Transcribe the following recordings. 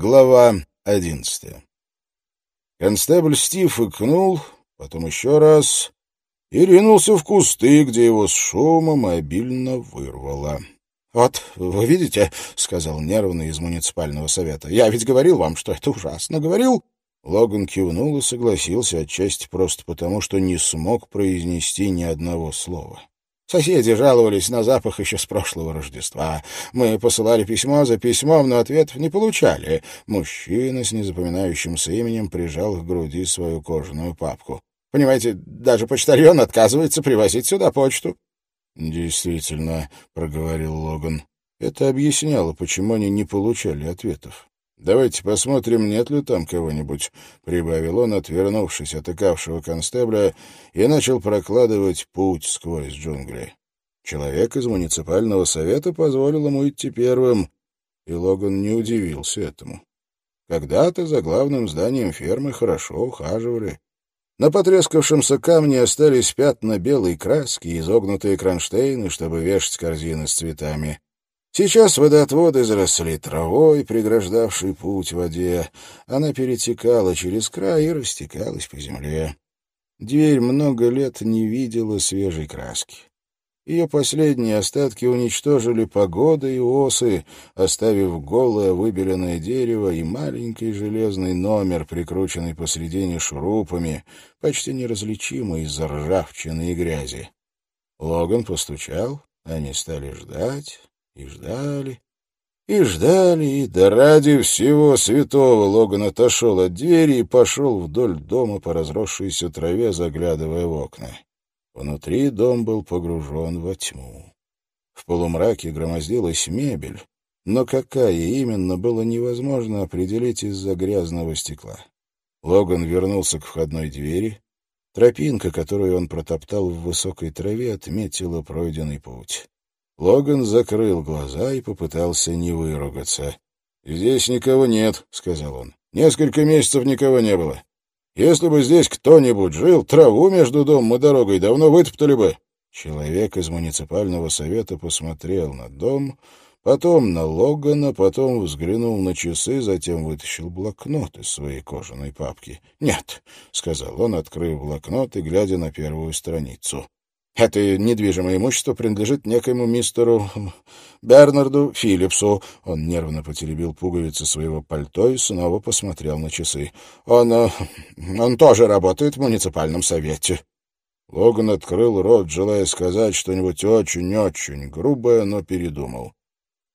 Глава одиннадцатая. Констебль Стив икнул, потом еще раз, и ринулся в кусты, где его с шумом обильно вырвало. — Вот, вы видите, — сказал нервный из муниципального совета, — я ведь говорил вам, что это ужасно. Говорил? Логан кивнул и согласился отчасти просто потому, что не смог произнести ни одного слова. Соседи жаловались на запах еще с прошлого Рождества. Мы посылали письмо за письмом, но ответов не получали. Мужчина с незапоминающимся именем прижал к груди свою кожаную папку. Понимаете, даже почтальон отказывается привозить сюда почту. «Действительно», — проговорил Логан. Это объясняло, почему они не получали ответов. «Давайте посмотрим, нет ли там кого-нибудь», — прибавил он, отвернувшись от икавшего констебля, и начал прокладывать путь сквозь джунгли. Человек из муниципального совета позволил ему идти первым, и Логан не удивился этому. Когда-то за главным зданием фермы хорошо ухаживали. На потрескавшемся камне остались пятна белой краски и изогнутые кронштейны, чтобы вешать корзины с цветами. Сейчас водоотводы заросли травой, преграждавшей путь в воде. Она перетекала через край и растекалась по земле. Дверь много лет не видела свежей краски. Ее последние остатки уничтожили погода и осы, оставив голое выбеленное дерево и маленький железный номер, прикрученный посредине шурупами, почти неразличимый из-за ржавчины и грязи. Логан постучал, они стали ждать, и ждали, и ждали, и да ради всего святого Логан отошел от двери и пошел вдоль дома по разросшейся траве, заглядывая в окна. Внутри дом был погружен во тьму. В полумраке громоздилась мебель, но какая именно, было невозможно определить из-за грязного стекла. Логан вернулся к входной двери. Тропинка, которую он протоптал в высокой траве, отметила пройденный путь. Логан закрыл глаза и попытался не выругаться. «Здесь никого нет», — сказал он. «Несколько месяцев никого не было. Если бы здесь кто-нибудь жил, траву между домом и дорогой давно вытоптали бы». Человек из муниципального совета посмотрел на дом, потом на Логана, потом взглянул на часы, затем вытащил блокнот из своей кожаной папки. «Нет», — сказал он, открыв блокнот и глядя на первую страницу. Это недвижимое имущество принадлежит некоему мистеру Бернарду Филлипсу. Он нервно потеребил пуговицы своего пальто и снова посмотрел на часы. Он... Э, он тоже работает в муниципальном совете. Логан открыл рот, желая сказать что-нибудь очень-очень грубое, но передумал.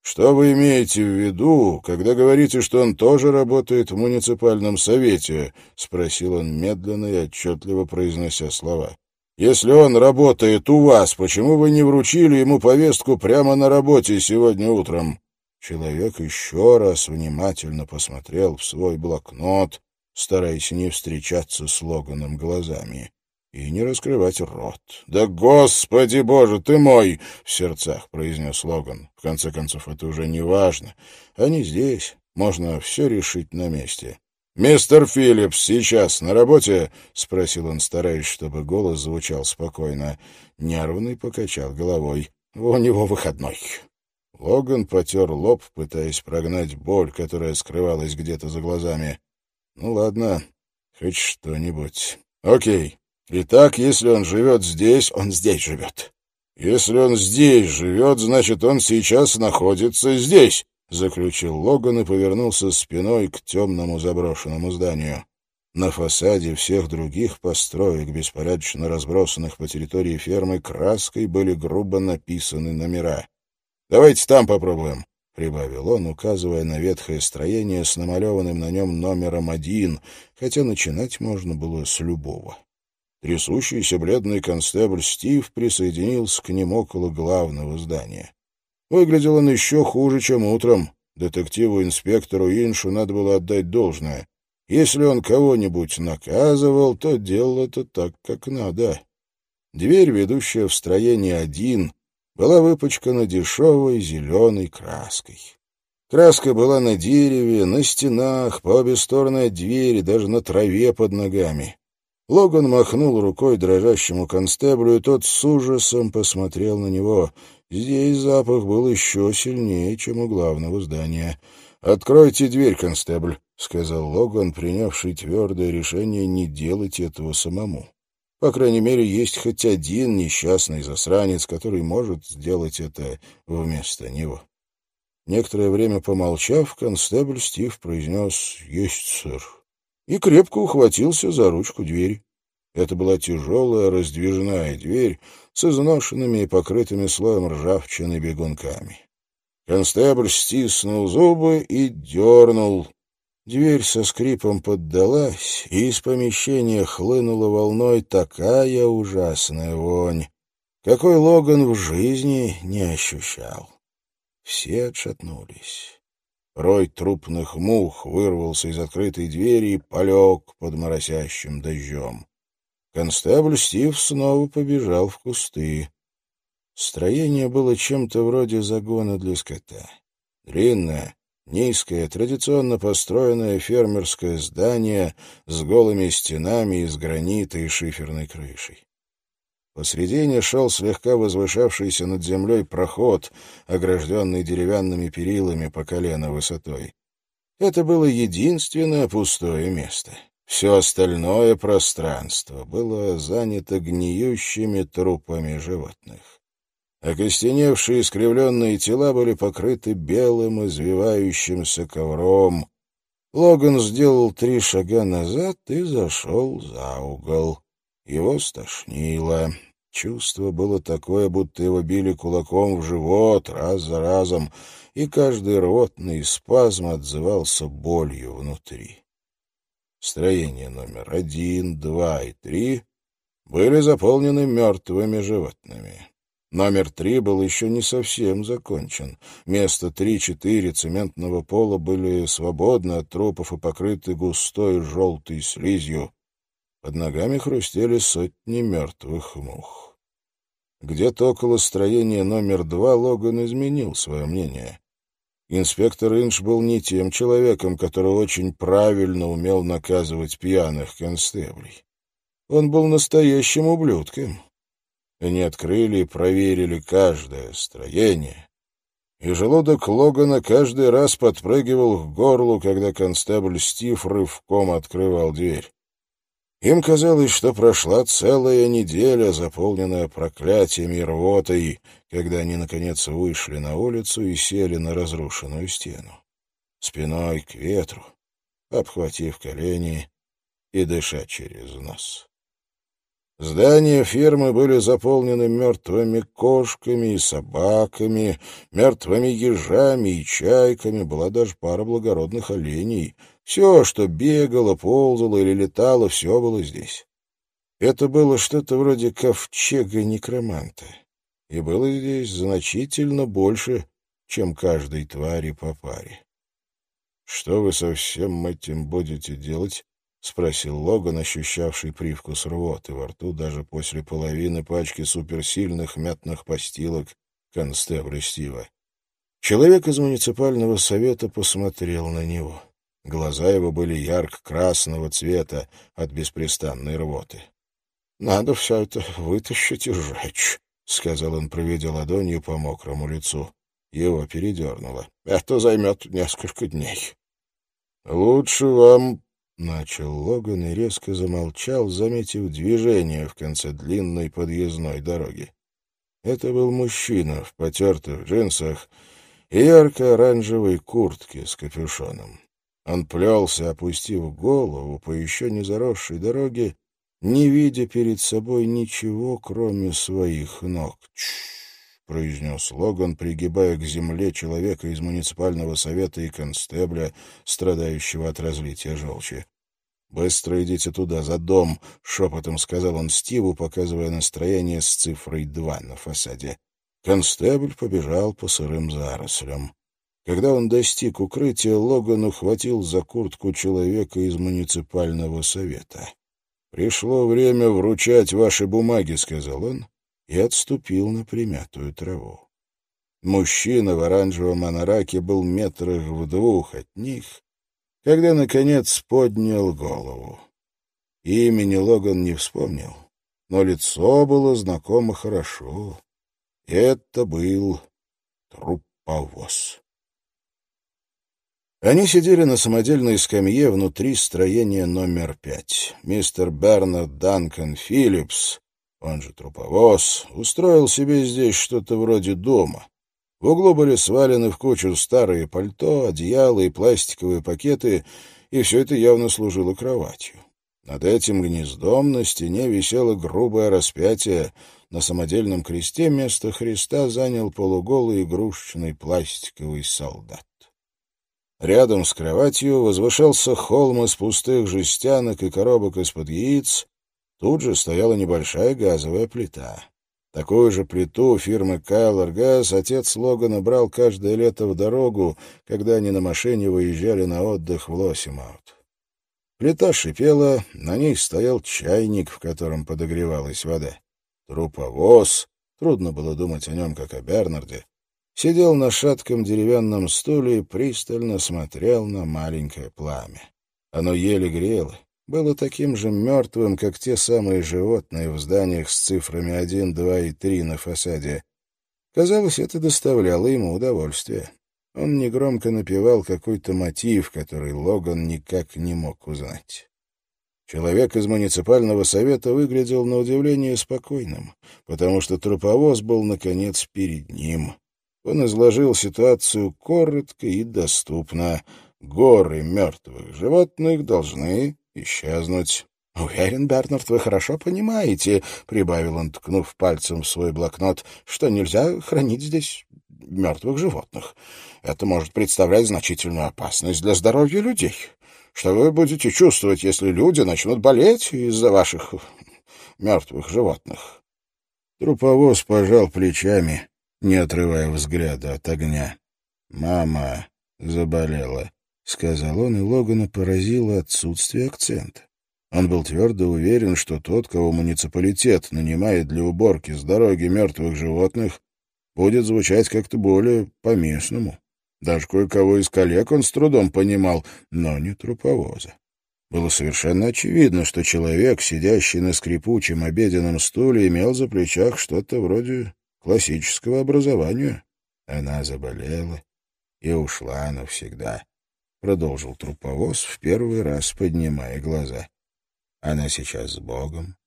«Что вы имеете в виду, когда говорите, что он тоже работает в муниципальном совете?» — спросил он медленно и отчетливо произнося слова. Если он работает у вас, почему вы не вручили ему повестку прямо на работе сегодня утром?» Человек еще раз внимательно посмотрел в свой блокнот, стараясь не встречаться с Логаном глазами и не раскрывать рот. «Да господи боже ты мой!» — в сердцах произнес Логан. «В конце концов, это уже не важно. Они здесь, можно все решить на месте. «Мистер Филлипс сейчас на работе?» — спросил он, стараясь, чтобы голос звучал спокойно. Нервный покачал головой. «У него выходной». Логан потер лоб, пытаясь прогнать боль, которая скрывалась где-то за глазами. «Ну ладно, хоть что-нибудь. Окей. Итак, если он живет здесь, он здесь живет. Если он здесь живет, значит, он сейчас находится здесь заключил Логан и повернулся спиной к темному заброшенному зданию. На фасаде всех других построек, беспорядочно разбросанных по территории фермы, краской были грубо написаны номера. «Давайте там попробуем», — прибавил он, указывая на ветхое строение с намалеванным на нем номером один, хотя начинать можно было с любого. Трясущийся бледный констебль Стив присоединился к ним около главного здания. Выглядел он еще хуже, чем утром. Детективу-инспектору Иншу надо было отдать должное. Если он кого-нибудь наказывал, то делал это так, как надо. Дверь, ведущая в строение один, была выпачкана дешевой зеленой краской. Краска была на дереве, на стенах, по обе стороны от двери, даже на траве под ногами. Логан махнул рукой дрожащему констеблю, и тот с ужасом посмотрел на него. Здесь запах был еще сильнее, чем у главного здания. «Откройте дверь, констебль», — сказал Логан, принявший твердое решение не делать этого самому. По крайней мере, есть хоть один несчастный засранец, который может сделать это вместо него. Некоторое время помолчав, констебль Стив произнес «Есть, сэр» и крепко ухватился за ручку двери. Это была тяжелая раздвижная дверь с изношенными и покрытыми слоем ржавчины бегунками. Констебль стиснул зубы и дернул. Дверь со скрипом поддалась, и из помещения хлынула волной такая ужасная вонь, какой Логан в жизни не ощущал. Все отшатнулись. Рой трупных мух вырвался из открытой двери и полег под моросящим дождем. Констебль Стив снова побежал в кусты. Строение было чем-то вроде загона для скота. Длинное, низкое, традиционно построенное фермерское здание с голыми стенами из гранита и шиферной крышей. Посредине шел слегка возвышавшийся над землей проход, огражденный деревянными перилами по колено высотой. Это было единственное пустое место. Все остальное пространство было занято гниющими трупами животных. Окостеневшие искривленные тела были покрыты белым извивающимся ковром. Логан сделал три шага назад и зашел за угол. Его стошнило. Чувство было такое, будто его били кулаком в живот раз за разом, и каждый ротный спазм отзывался болью внутри. Строения номер один, два и три были заполнены мертвыми животными. Номер три был еще не совсем закончен. Место три-четыре цементного пола были свободны от трупов и покрыты густой желтой слизью. Под ногами хрустели сотни мертвых мух. Где-то около строения номер два Логан изменил свое мнение. Инспектор Инш был не тем человеком, который очень правильно умел наказывать пьяных констеблей. Он был настоящим ублюдком. Они открыли и проверили каждое строение. И желудок Логана каждый раз подпрыгивал к горлу, когда констебль Стив рывком открывал дверь. Им казалось, что прошла целая неделя, заполненная проклятиями и рвотой, когда они, наконец, вышли на улицу и сели на разрушенную стену. Спиной к ветру, обхватив колени и дыша через нос. Здания фермы были заполнены мертвыми кошками и собаками, мертвыми ежами и чайками, была даже пара благородных оленей — все, что бегало, ползало или летало, все было здесь. Это было что-то вроде ковчега некроманта. И было здесь значительно больше, чем каждой твари по паре. — Что вы со всем этим будете делать? — спросил Логан, ощущавший привкус рвоты во рту даже после половины пачки суперсильных мятных постилок констебля Стива. Человек из муниципального совета посмотрел на него. Глаза его были ярко-красного цвета от беспрестанной рвоты. — Надо все это вытащить и сжечь, — сказал он, проведя ладонью по мокрому лицу. Его передернуло. — Это займет несколько дней. — Лучше вам... — начал Логан и резко замолчал, заметив движение в конце длинной подъездной дороги. Это был мужчина в потертых джинсах и ярко-оранжевой куртке с капюшоном. Он плелся, опустив голову по еще не заросшей дороге, не видя перед собой ничего, кроме своих ног. — произнес Логан, пригибая к земле человека из муниципального совета и констебля, страдающего от разлития желчи. «Быстро идите туда, за дом», — шепотом сказал он Стиву, показывая настроение с цифрой два на фасаде. Констебль побежал по сырым зарослям. Когда он достиг укрытия, Логан ухватил за куртку человека из муниципального совета. «Пришло время вручать ваши бумаги», — сказал он, и отступил на примятую траву. Мужчина в оранжевом анараке был метрах в двух от них, когда, наконец, поднял голову. Имени Логан не вспомнил, но лицо было знакомо хорошо. Это был труповоз. Они сидели на самодельной скамье внутри строения номер пять. Мистер Бернард Данкан Филлипс, он же труповоз, устроил себе здесь что-то вроде дома. В углу были свалены в кучу старые пальто, одеяла и пластиковые пакеты, и все это явно служило кроватью. Над этим гнездом на стене висело грубое распятие. На самодельном кресте место Христа занял полуголый игрушечный пластиковый солдат. Рядом с кроватью возвышался холм из пустых жестянок и коробок из-под яиц. Тут же стояла небольшая газовая плита. Такую же плиту фирмы Кайлор Газ отец Логана брал каждое лето в дорогу, когда они на машине выезжали на отдых в Лосимаут. Плита шипела, на ней стоял чайник, в котором подогревалась вода. Труповоз, трудно было думать о нем, как о Бернарде, сидел на шатком деревянном стуле и пристально смотрел на маленькое пламя. Оно еле грело, было таким же мертвым, как те самые животные в зданиях с цифрами 1, 2 и 3 на фасаде. Казалось, это доставляло ему удовольствие. Он негромко напевал какой-то мотив, который Логан никак не мог узнать. Человек из муниципального совета выглядел на удивление спокойным, потому что труповоз был, наконец, перед ним. Он изложил ситуацию коротко и доступно. Горы мертвых животных должны исчезнуть. «Уверен, Бернард, вы хорошо понимаете», — прибавил он, ткнув пальцем в свой блокнот, «что нельзя хранить здесь мертвых животных. Это может представлять значительную опасность для здоровья людей. Что вы будете чувствовать, если люди начнут болеть из-за ваших мертвых животных?» Труповоз пожал плечами не отрывая взгляда от огня. «Мама заболела», — сказал он, и Логана поразило отсутствие акцента. Он был твердо уверен, что тот, кого муниципалитет нанимает для уборки с дороги мертвых животных, будет звучать как-то более по-местному. Даже кое-кого из коллег он с трудом понимал, но не труповоза. Было совершенно очевидно, что человек, сидящий на скрипучем обеденном стуле, имел за плечах что-то вроде классического образования. Она заболела и ушла навсегда. Продолжил труповоз, в первый раз поднимая глаза. Она сейчас с Богом.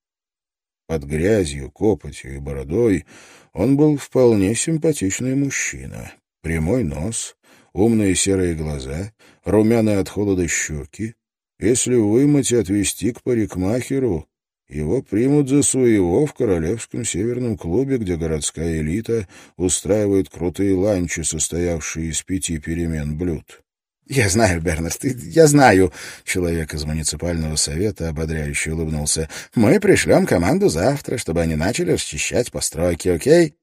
Под грязью, копотью и бородой он был вполне симпатичный мужчина. Прямой нос, умные серые глаза, румяные от холода щеки. Если вымыть и отвезти к парикмахеру, его примут за своего в Королевском северном клубе, где городская элита устраивает крутые ланчи, состоявшие из пяти перемен блюд. «Я знаю, Бернард, я знаю», — человек из муниципального совета ободряюще улыбнулся. «Мы пришлем команду завтра, чтобы они начали расчищать постройки, окей?»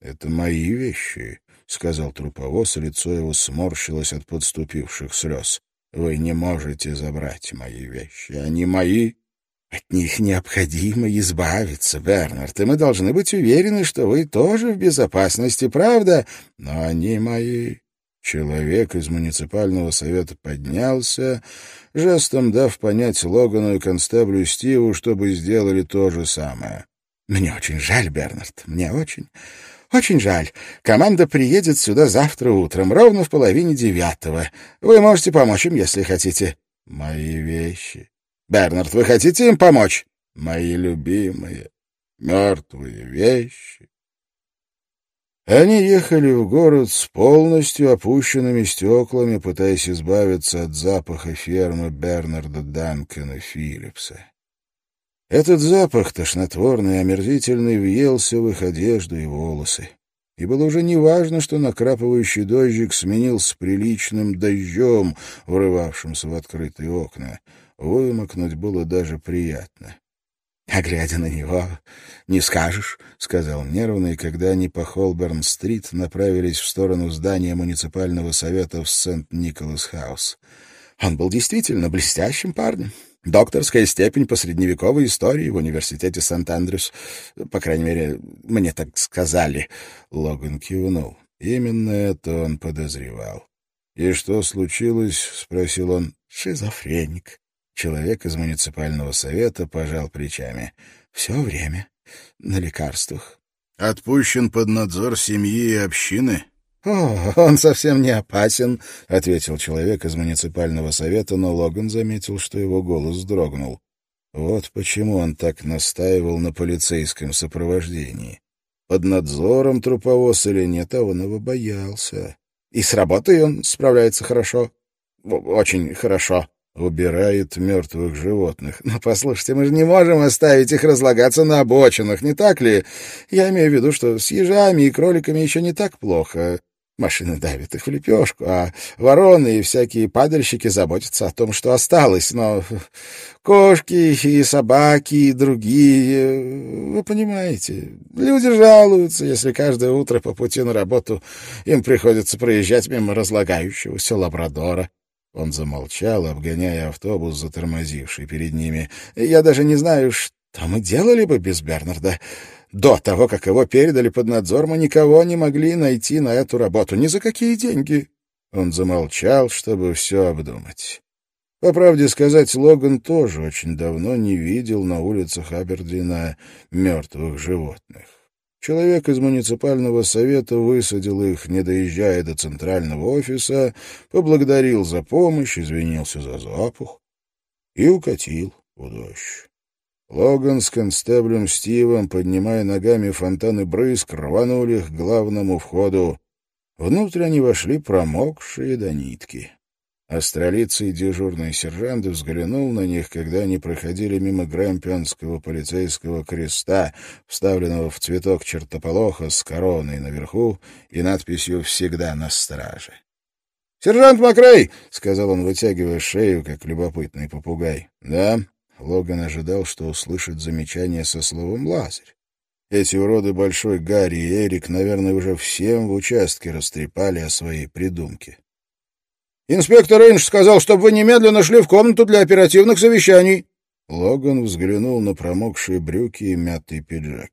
«Это мои вещи», — сказал труповоз, и лицо его сморщилось от подступивших слез. «Вы не можете забрать мои вещи. Они мои, от них необходимо избавиться, Бернард, и мы должны быть уверены, что вы тоже в безопасности, правда? Но они мои. Человек из муниципального совета поднялся, жестом дав понять Логану и констеблю Стиву, чтобы сделали то же самое. «Мне очень жаль, Бернард, мне очень, очень жаль. Команда приедет сюда завтра утром, ровно в половине девятого. Вы можете помочь им, если хотите». «Мои вещи», Бернард, вы хотите им помочь? Мои любимые мертвые вещи. Они ехали в город с полностью опущенными стеклами, пытаясь избавиться от запаха фермы Бернарда Данкена Филлипса. Этот запах, тошнотворный и омерзительный, въелся в их одежду и волосы. И было уже неважно, что накрапывающий дождик сменился приличным дождем, врывавшимся в открытые окна. Вымокнуть было даже приятно. «А глядя на него, не скажешь», — сказал нервно, и когда они по Холберн-стрит направились в сторону здания муниципального совета в Сент-Николас-хаус. Он был действительно блестящим парнем. Докторская степень по средневековой истории в университете Сент-Андрюс. По крайней мере, мне так сказали. Логан кивнул. Именно это он подозревал. «И что случилось?» — спросил он. «Шизофреник», Человек из муниципального совета пожал плечами. «Все время. На лекарствах». «Отпущен под надзор семьи и общины?» «О, он совсем не опасен», — ответил человек из муниципального совета, но Логан заметил, что его голос дрогнул. Вот почему он так настаивал на полицейском сопровождении. Под надзором труповоз или нет, а он его боялся. И с работой он справляется хорошо. Очень хорошо. Убирает мертвых животных. Но послушайте, мы же не можем оставить их разлагаться на обочинах, не так ли? Я имею в виду, что с ежами и кроликами еще не так плохо. Машины давят их в лепешку, а вороны и всякие падальщики заботятся о том, что осталось. Но кошки и собаки и другие, вы понимаете, люди жалуются, если каждое утро по пути на работу им приходится проезжать мимо разлагающегося лабрадора. Он замолчал, обгоняя автобус, затормозивший перед ними. «Я даже не знаю, что мы делали бы без Бернарда». До того, как его передали под надзор, мы никого не могли найти на эту работу. Ни за какие деньги. Он замолчал, чтобы все обдумать. По правде сказать, Логан тоже очень давно не видел на улицах Абердина мертвых животных. Человек из муниципального совета высадил их, не доезжая до центрального офиса, поблагодарил за помощь, извинился за запах и укатил в дождь. Логан с констеблем Стивом, поднимая ногами фонтаны брызг, рванули к главному входу. Внутрь они вошли промокшие до нитки. Австралийцы и дежурный сержант взглянул на них, когда они проходили мимо Грэмпионского полицейского креста, вставленного в цветок чертополоха с короной наверху и надписью «Всегда на страже». «Сержант Макрей!» — сказал он, вытягивая шею, как любопытный попугай. «Да», Логан ожидал, что услышит замечание со словом «Лазарь». Эти уроды Большой Гарри и Эрик, наверное, уже всем в участке растрепали о своей придумке. «Инспектор Инш сказал, чтобы вы немедленно шли в комнату для оперативных совещаний». Логан взглянул на промокшие брюки и мятый пиджак.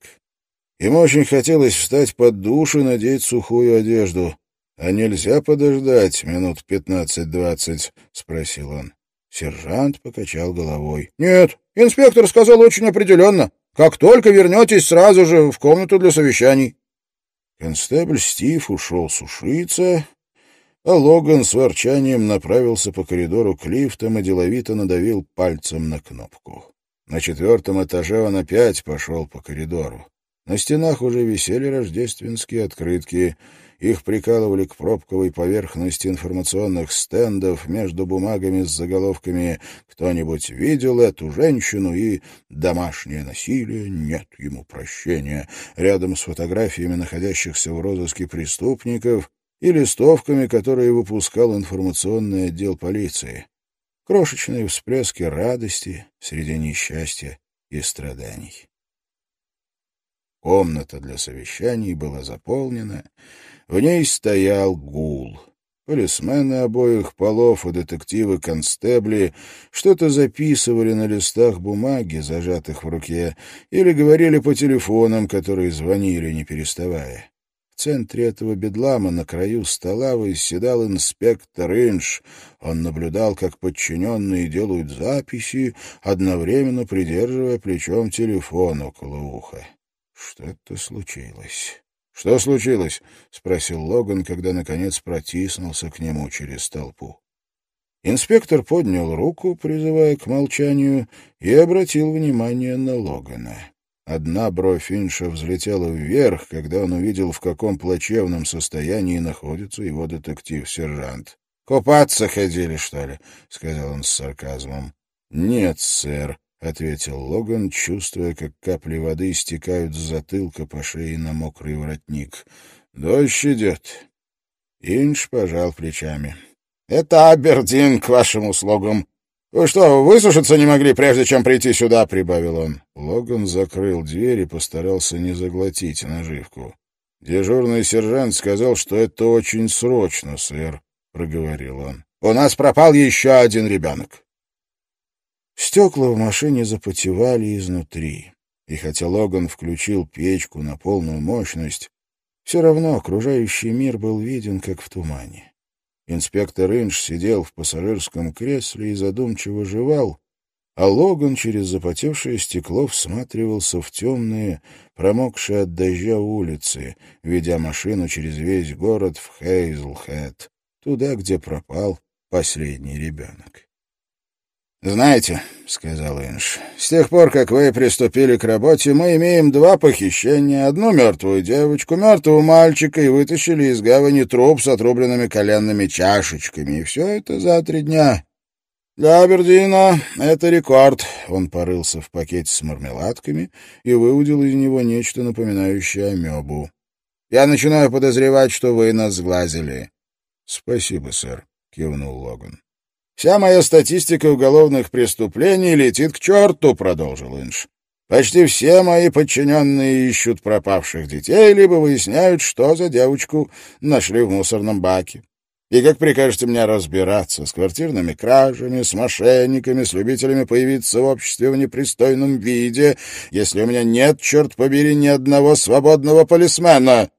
Ему очень хотелось встать под душ и надеть сухую одежду. «А нельзя подождать минут пятнадцать-двадцать?» — спросил он. Сержант покачал головой. — Нет, инспектор сказал очень определенно. Как только вернетесь, сразу же в комнату для совещаний. Констебль Стив ушел сушиться, а Логан с ворчанием направился по коридору к лифтам и деловито надавил пальцем на кнопку. На четвертом этаже он опять пошел по коридору. На стенах уже висели рождественские открытки — их прикалывали к пробковой поверхности информационных стендов между бумагами с заголовками «Кто-нибудь видел эту женщину?» и «Домашнее насилие, нет ему прощения», рядом с фотографиями находящихся в розыске преступников и листовками, которые выпускал информационный отдел полиции. Крошечные всплески радости среди несчастья и страданий. Комната для совещаний была заполнена, в ней стоял гул. Полисмены обоих полов и детективы-констебли что-то записывали на листах бумаги, зажатых в руке, или говорили по телефонам, которые звонили, не переставая. В центре этого бедлама на краю стола восседал инспектор Инш. Он наблюдал, как подчиненные делают записи, одновременно придерживая плечом телефон около уха. Что-то случилось. «Что случилось?» — спросил Логан, когда, наконец, протиснулся к нему через толпу. Инспектор поднял руку, призывая к молчанию, и обратил внимание на Логана. Одна бровь Инша взлетела вверх, когда он увидел, в каком плачевном состоянии находится его детектив-сержант. «Купаться ходили, что ли?» — сказал он с сарказмом. «Нет, сэр», — ответил Логан, чувствуя, как капли воды стекают с затылка по шее на мокрый воротник. «Дождь идет». Инш пожал плечами. «Это Абердин к вашим услугам. Вы что, высушиться не могли, прежде чем прийти сюда?» — прибавил он. Логан закрыл дверь и постарался не заглотить наживку. «Дежурный сержант сказал, что это очень срочно, сэр», — проговорил он. «У нас пропал еще один ребенок». Стекла в машине запотевали изнутри, и хотя Логан включил печку на полную мощность, все равно окружающий мир был виден, как в тумане. Инспектор Инш сидел в пассажирском кресле и задумчиво жевал, а Логан через запотевшее стекло всматривался в темные, промокшие от дождя улицы, ведя машину через весь город в Хейзлхэт, туда, где пропал последний ребенок. «Знаете», — сказал Инш, — «с тех пор, как вы приступили к работе, мы имеем два похищения, одну мертвую девочку, мертвого мальчика и вытащили из гавани труп с отрубленными коленными чашечками, и все это за три дня. Для Абердина это рекорд». Он порылся в пакете с мармеладками и выудил из него нечто напоминающее амебу. «Я начинаю подозревать, что вы нас сглазили». «Спасибо, сэр», — кивнул Логан. «Вся моя статистика уголовных преступлений летит к черту», — продолжил Инш. «Почти все мои подчиненные ищут пропавших детей, либо выясняют, что за девочку нашли в мусорном баке. И как прикажете мне разбираться с квартирными кражами, с мошенниками, с любителями появиться в обществе в непристойном виде, если у меня нет, черт побери, ни одного свободного полисмена?»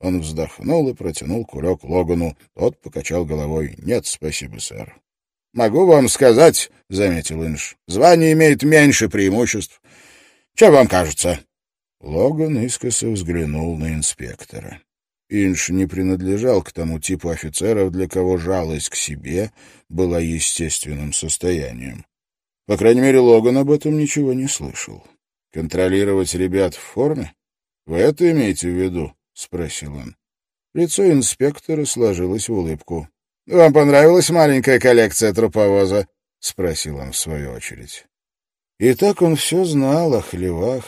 Он вздохнул и протянул кулек Логану. Тот покачал головой. «Нет, спасибо, сэр. «Могу вам сказать, — заметил Инш, — звание имеет меньше преимуществ. Чем вам кажется?» Логан искоса взглянул на инспектора. Инш не принадлежал к тому типу офицеров, для кого жалость к себе была естественным состоянием. По крайней мере, Логан об этом ничего не слышал. «Контролировать ребят в форме? Вы это имеете в виду?» — спросил он. Лицо инспектора сложилось в улыбку. «Вам понравилась маленькая коллекция труповоза?» — спросил он в свою очередь. И так он все знал о хлевах,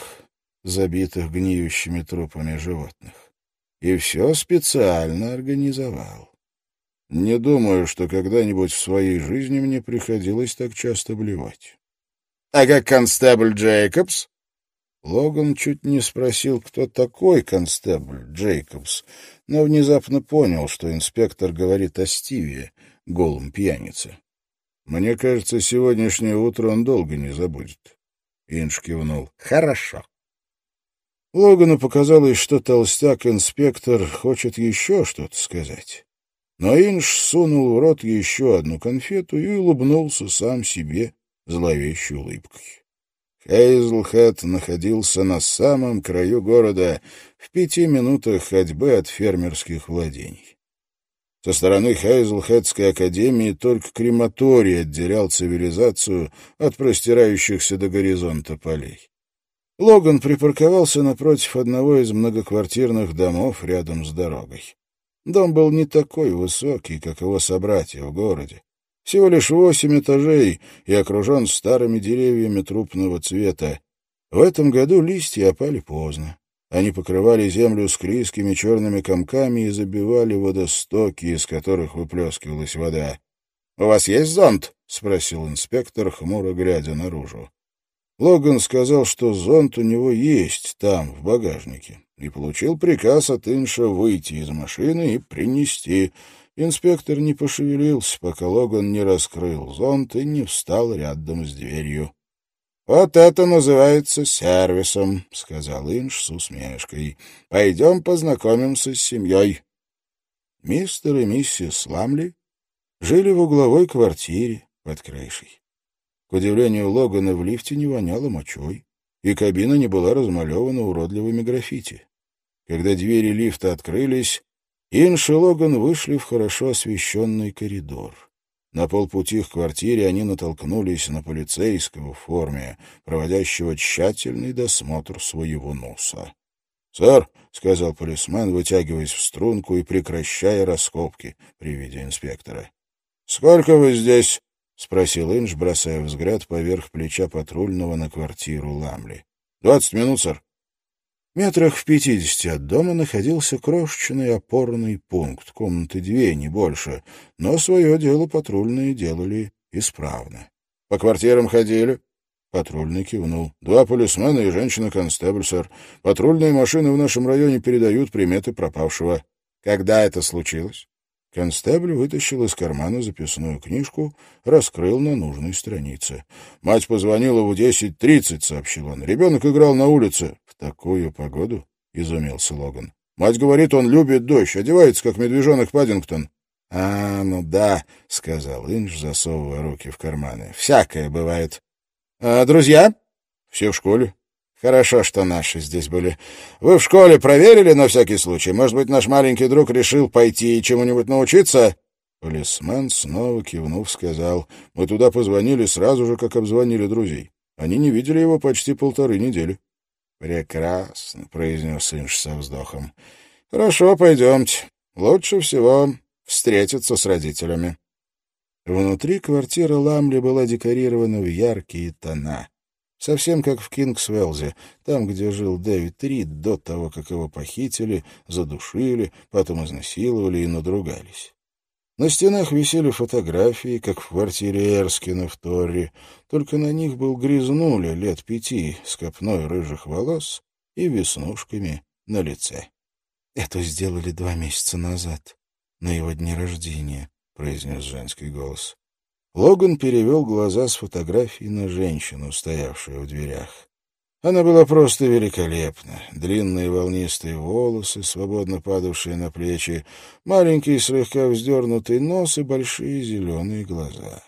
забитых гниющими трупами животных. И все специально организовал. Не думаю, что когда-нибудь в своей жизни мне приходилось так часто блевать. — А как констебль Джейкобс? Логан чуть не спросил, кто такой констебль Джейкобс, но внезапно понял, что инспектор говорит о Стиве, голом пьянице. «Мне кажется, сегодняшнее утро он долго не забудет». Инж кивнул. «Хорошо». Логану показалось, что толстяк-инспектор хочет еще что-то сказать. Но Инж сунул в рот еще одну конфету и улыбнулся сам себе зловещей улыбкой. Хейзлхэт находился на самом краю города, в пяти минутах ходьбы от фермерских владений. Со стороны Хейзлхэтской академии только крематорий отделял цивилизацию от простирающихся до горизонта полей. Логан припарковался напротив одного из многоквартирных домов рядом с дорогой. Дом был не такой высокий, как его собратья в городе. Всего лишь восемь этажей и окружен старыми деревьями трупного цвета. В этом году листья опали поздно. Они покрывали землю склизкими черными комками и забивали водостоки, из которых выплескивалась вода. — У вас есть зонт? — спросил инспектор, хмуро глядя наружу. Логан сказал, что зонт у него есть там, в багажнике, и получил приказ от Инша выйти из машины и принести. Инспектор не пошевелился, пока Логан не раскрыл зонт и не встал рядом с дверью. «Вот это называется сервисом», — сказал Инш с усмешкой. «Пойдем познакомимся с семьей». Мистер и миссис Ламли жили в угловой квартире под крышей. К удивлению Логана, в лифте не воняло мочой, и кабина не была размалевана уродливыми граффити. Когда двери лифта открылись, Инш и Логан вышли в хорошо освещенный коридор. На полпути к квартире они натолкнулись на полицейского в форме, проводящего тщательный досмотр своего носа. «Сэр», — сказал полисмен, вытягиваясь в струнку и прекращая раскопки при виде инспектора. «Сколько вы здесь?» — спросил Инж, бросая взгляд поверх плеча патрульного на квартиру Ламли. «Двадцать минут, сэр». Метрах в пятидесяти от дома находился крошечный опорный пункт, комнаты две, не больше, но свое дело патрульные делали исправно. — По квартирам ходили? Патрульный кивнул. — Два полисмена и женщина-констебль, сэр. Патрульные машины в нашем районе передают приметы пропавшего. — Когда это случилось? Констебль вытащил из кармана записную книжку, раскрыл на нужной странице. «Мать позвонила в десять тридцать», — сообщил он. «Ребенок играл на улице». «В такую погоду?» — изумился Логан. «Мать говорит, он любит дождь, одевается, как медвежонок Паддингтон». «А, ну да», — сказал Инж, засовывая руки в карманы. «Всякое бывает». А друзья? Все в школе. Хорошо, что наши здесь были. Вы в школе проверили на всякий случай? Может быть, наш маленький друг решил пойти и чему-нибудь научиться? Полисмен, снова кивнув, сказал. Мы туда позвонили сразу же, как обзвонили друзей. Они не видели его почти полторы недели. «Прекрасно», — произнес Инж со вздохом. «Хорошо, пойдемте. Лучше всего встретиться с родителями». Внутри квартира Ламли была декорирована в яркие тона. Совсем как в Кингсвелзе, там, где жил Дэвид Рид до того, как его похитили, задушили, потом изнасиловали и надругались. На стенах висели фотографии, как в квартире Эрскина в Торре, только на них был грязнуля лет пяти с копной рыжих волос и веснушками на лице. «Это сделали два месяца назад, на его дне рождения», — произнес женский голос. Логан перевел глаза с фотографии на женщину, стоявшую в дверях. Она была просто великолепна. Длинные волнистые волосы, свободно падавшие на плечи, маленький слегка вздернутый нос и большие зеленые глаза.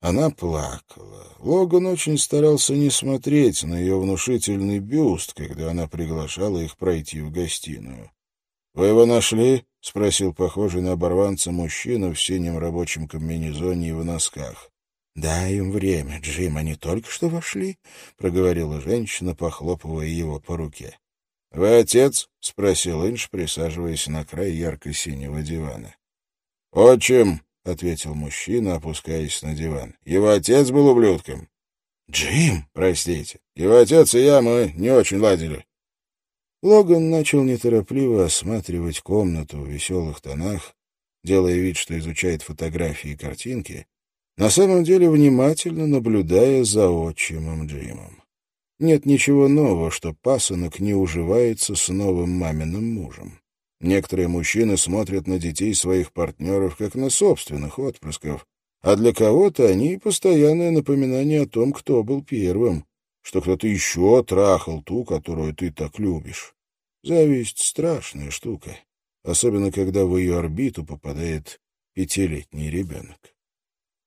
Она плакала. Логан очень старался не смотреть на ее внушительный бюст, когда она приглашала их пройти в гостиную. «Вы его нашли?» — спросил похожий на оборванца мужчина в синем рабочем комбинезоне и в носках. «Дай им время, Джим, они только что вошли», — проговорила женщина, похлопывая его по руке. «Вы отец?» — спросил Инж, присаживаясь на край ярко-синего дивана. «Отчим», — ответил мужчина, опускаясь на диван. «Его отец был ублюдком». «Джим!» «Простите. Его отец и я, мы не очень ладили. Логан начал неторопливо осматривать комнату в веселых тонах, делая вид, что изучает фотографии и картинки, на самом деле внимательно наблюдая за отчимом Джимом. Нет ничего нового, что пасынок не уживается с новым маминым мужем. Некоторые мужчины смотрят на детей своих партнеров как на собственных отпрысков, а для кого-то они — постоянное напоминание о том, кто был первым, что кто-то еще трахал ту, которую ты так любишь. Зависть — страшная штука, особенно когда в ее орбиту попадает пятилетний ребенок.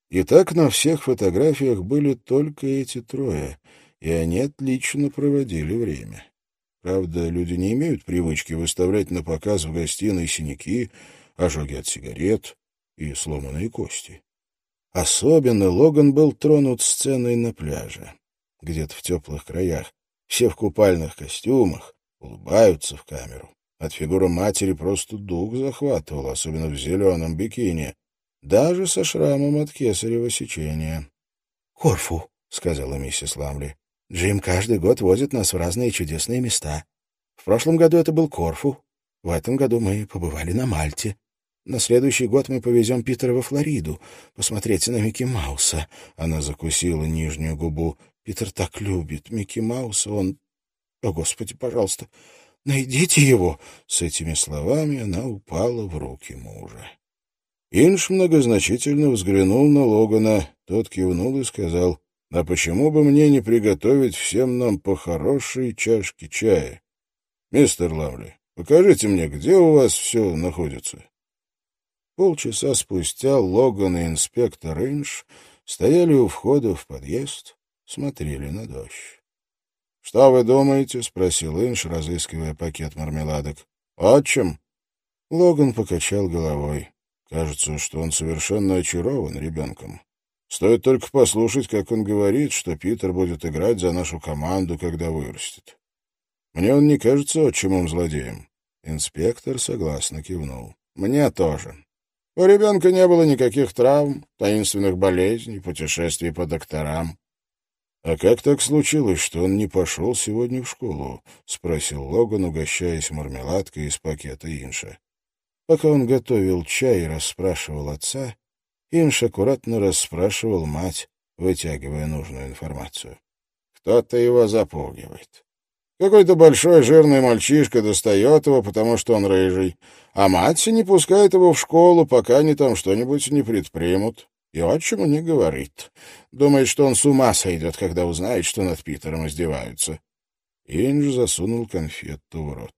И так на всех фотографиях были только эти трое, и они отлично проводили время. Правда, люди не имеют привычки выставлять на показ в гостиной синяки, ожоги от сигарет и сломанные кости. Особенно Логан был тронут сценой на пляже где-то в теплых краях. Все в купальных костюмах, улыбаются в камеру. От фигуры матери просто дух захватывал, особенно в зеленом бикини, даже со шрамом от кесарево сечения. — Корфу, — сказала миссис Ламли. — Джим каждый год возит нас в разные чудесные места. В прошлом году это был Корфу, в этом году мы побывали на Мальте. На следующий год мы повезем Питера во Флориду, посмотреть на Микки Мауса. Она закусила нижнюю губу. Питер так любит Микки Мауса, он... О, Господи, пожалуйста, найдите его!» С этими словами она упала в руки мужа. Инш многозначительно взглянул на Логана. Тот кивнул и сказал, «А почему бы мне не приготовить всем нам по хорошей чашке чая? Мистер Лавли, покажите мне, где у вас все находится». Полчаса спустя Логан и инспектор Инш стояли у входа в подъезд, смотрели на дождь. — Что вы думаете? — спросил Инш, разыскивая пакет мармеладок. — Отчим? Логан покачал головой. Кажется, что он совершенно очарован ребенком. Стоит только послушать, как он говорит, что Питер будет играть за нашу команду, когда вырастет. Мне он не кажется отчимом-злодеем. Инспектор согласно кивнул. Мне тоже. У ребенка не было никаких травм, таинственных болезней, путешествий по докторам. «А как так случилось, что он не пошел сегодня в школу?» — спросил Логан, угощаясь мармеладкой из пакета Инша. Пока он готовил чай и расспрашивал отца, Инш аккуратно расспрашивал мать, вытягивая нужную информацию. «Кто-то его запугивает. Какой-то большой жирный мальчишка достает его, потому что он рыжий, а мать не пускает его в школу, пока они там что-нибудь не предпримут. И отчиму не говорит. Думает, что он с ума сойдет, когда узнает, что над Питером издеваются. Индж засунул конфету в рот.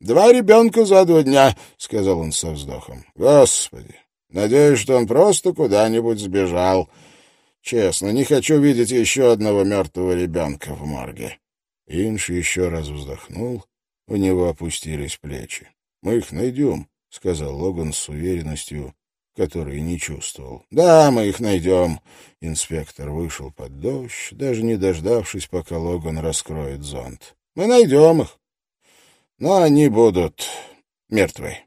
«Два ребенка за два дня», — сказал он со вздохом. «Господи, надеюсь, что он просто куда-нибудь сбежал. Честно, не хочу видеть еще одного мертвого ребенка в морге. Инш еще раз вздохнул, у него опустились плечи. «Мы их найдем», — сказал Логан с уверенностью, которой не чувствовал. «Да, мы их найдем». Инспектор вышел под дождь, даже не дождавшись, пока Логан раскроет зонт. «Мы найдем их, но они будут мертвы».